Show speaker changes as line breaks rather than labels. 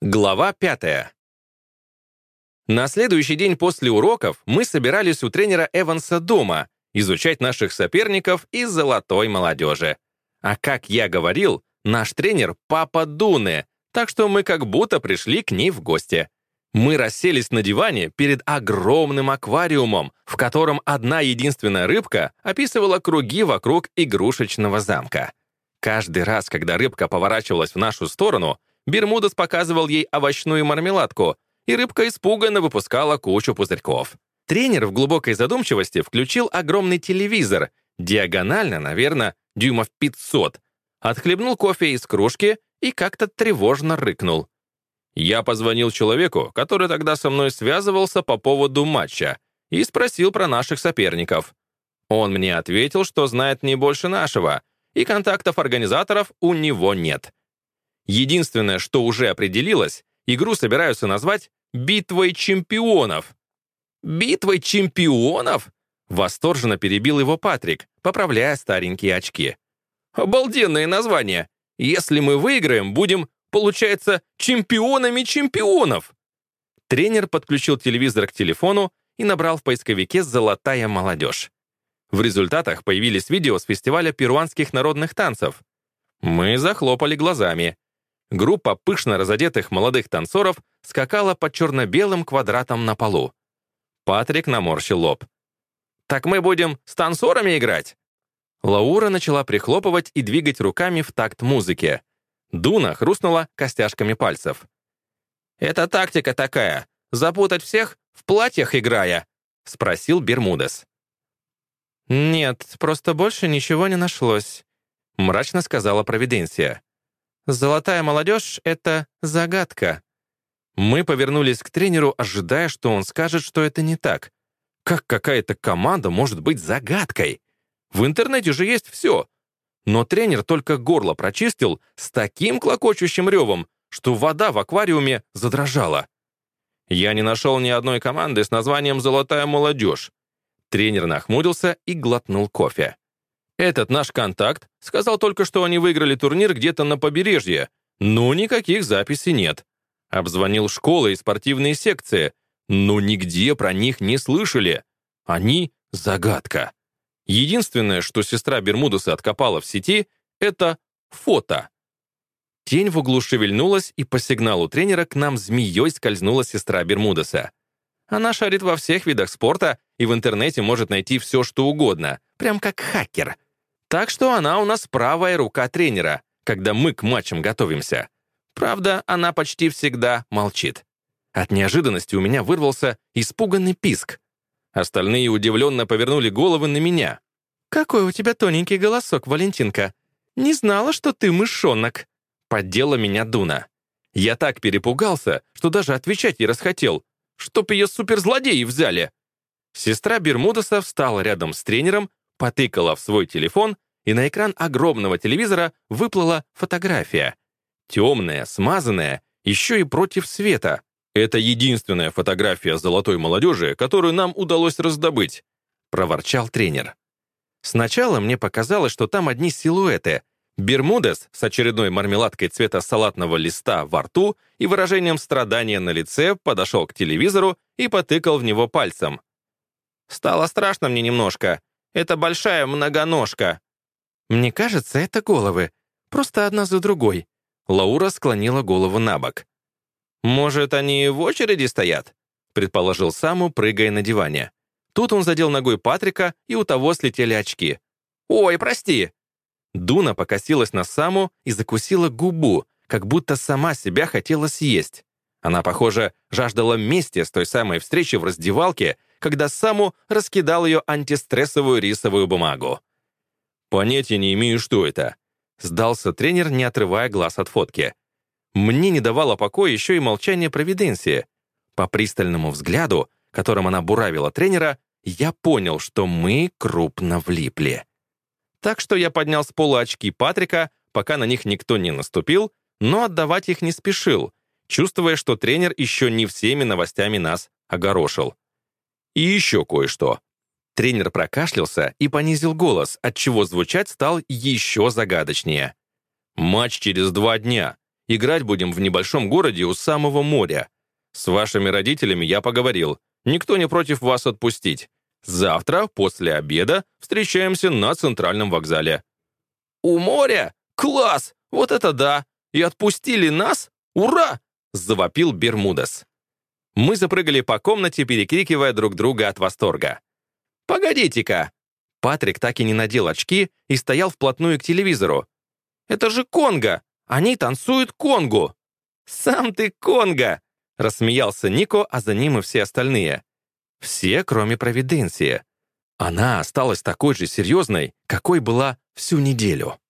Глава пятая. На следующий день после уроков мы собирались у тренера Эванса дома изучать наших соперников из золотой молодежи. А как я говорил, наш тренер — папа Дуны, так что мы как будто пришли к ней в гости. Мы расселись на диване перед огромным аквариумом, в котором одна единственная рыбка описывала круги вокруг игрушечного замка. Каждый раз, когда рыбка поворачивалась в нашу сторону, Бермудес показывал ей овощную мармеладку, и рыбка испуганно выпускала кучу пузырьков. Тренер в глубокой задумчивости включил огромный телевизор, диагонально, наверное, дюймов 500, отхлебнул кофе из кружки и как-то тревожно рыкнул. Я позвонил человеку, который тогда со мной связывался по поводу матча, и спросил про наших соперников. Он мне ответил, что знает не больше нашего, и контактов организаторов у него нет. Единственное, что уже определилось, игру собираются назвать «Битвой чемпионов». «Битвой чемпионов?» Восторженно перебил его Патрик, поправляя старенькие очки. «Обалденное название! Если мы выиграем, будем, получается, чемпионами чемпионов!» Тренер подключил телевизор к телефону и набрал в поисковике «Золотая молодежь». В результатах появились видео с фестиваля перуанских народных танцев. Мы захлопали глазами. Группа пышно разодетых молодых танцоров скакала под черно-белым квадратом на полу. Патрик наморщил лоб. «Так мы будем с танцорами играть?» Лаура начала прихлопывать и двигать руками в такт музыке. Дуна хрустнула костяшками пальцев. «Это тактика такая, запутать всех, в платьях играя?» — спросил Бермудес. «Нет, просто больше ничего не нашлось», — мрачно сказала Провиденция. Золотая молодежь — это загадка. Мы повернулись к тренеру, ожидая, что он скажет, что это не так. Как какая-то команда может быть загадкой? В интернете же есть все. Но тренер только горло прочистил с таким клокочущим ревом, что вода в аквариуме задрожала. Я не нашел ни одной команды с названием «Золотая молодежь». Тренер нахмурился и глотнул кофе. Этот наш контакт сказал только, что они выиграли турнир где-то на побережье, но никаких записей нет. Обзвонил школы и спортивные секции, но нигде про них не слышали. Они — загадка. Единственное, что сестра Бермудеса откопала в сети, это фото. Тень в углу шевельнулась, и по сигналу тренера к нам змеей скользнула сестра Бермудеса. Она шарит во всех видах спорта и в интернете может найти все, что угодно, прям как хакер — так что она у нас правая рука тренера, когда мы к матчам готовимся. Правда, она почти всегда молчит. От неожиданности у меня вырвался испуганный писк. Остальные удивленно повернули головы на меня. «Какой у тебя тоненький голосок, Валентинка! Не знала, что ты мышонок!» Поддела меня Дуна. Я так перепугался, что даже отвечать ей расхотел, чтоб ее суперзлодеи взяли. Сестра Бермудаса встала рядом с тренером потыкала в свой телефон, и на экран огромного телевизора выплыла фотография. Темная, смазанная, еще и против света. Это единственная фотография золотой молодежи, которую нам удалось раздобыть, проворчал тренер. Сначала мне показалось, что там одни силуэты. Бермудес с очередной мармеладкой цвета салатного листа во рту и выражением страдания на лице подошел к телевизору и потыкал в него пальцем. «Стало страшно мне немножко. Это большая многоножка». «Мне кажется, это головы. Просто одна за другой». Лаура склонила голову на бок. «Может, они в очереди стоят?» предположил Саму, прыгая на диване. Тут он задел ногой Патрика, и у того слетели очки. «Ой, прости!» Дуна покосилась на Саму и закусила губу, как будто сама себя хотела съесть. Она, похоже, жаждала мести с той самой встречи в раздевалке, когда Саму раскидал ее антистрессовую рисовую бумагу. «Понятия не имею, что это», — сдался тренер, не отрывая глаз от фотки. Мне не давало покоя еще и молчание провиденции. По пристальному взгляду, которым она буравила тренера, я понял, что мы крупно влипли. Так что я поднял с пола очки Патрика, пока на них никто не наступил, но отдавать их не спешил, чувствуя, что тренер еще не всеми новостями нас огорошил. И еще кое-что. Тренер прокашлялся и понизил голос, отчего звучать стал еще загадочнее. «Матч через два дня, Играть будем в небольшом городе у самого моря. С вашими родителями я поговорил. Никто не против вас отпустить. Завтра, после обеда, встречаемся на центральном вокзале». «У моря? Класс! Вот это да! И отпустили нас? Ура!» — завопил Бермудес. Мы запрыгали по комнате, перекрикивая друг друга от восторга. «Погодите-ка!» Патрик так и не надел очки и стоял вплотную к телевизору. «Это же Конго! Они танцуют Конгу!» «Сам ты Конго!» — рассмеялся Нико, а за ним и все остальные. Все, кроме Провиденции. Она осталась такой же серьезной, какой была всю неделю.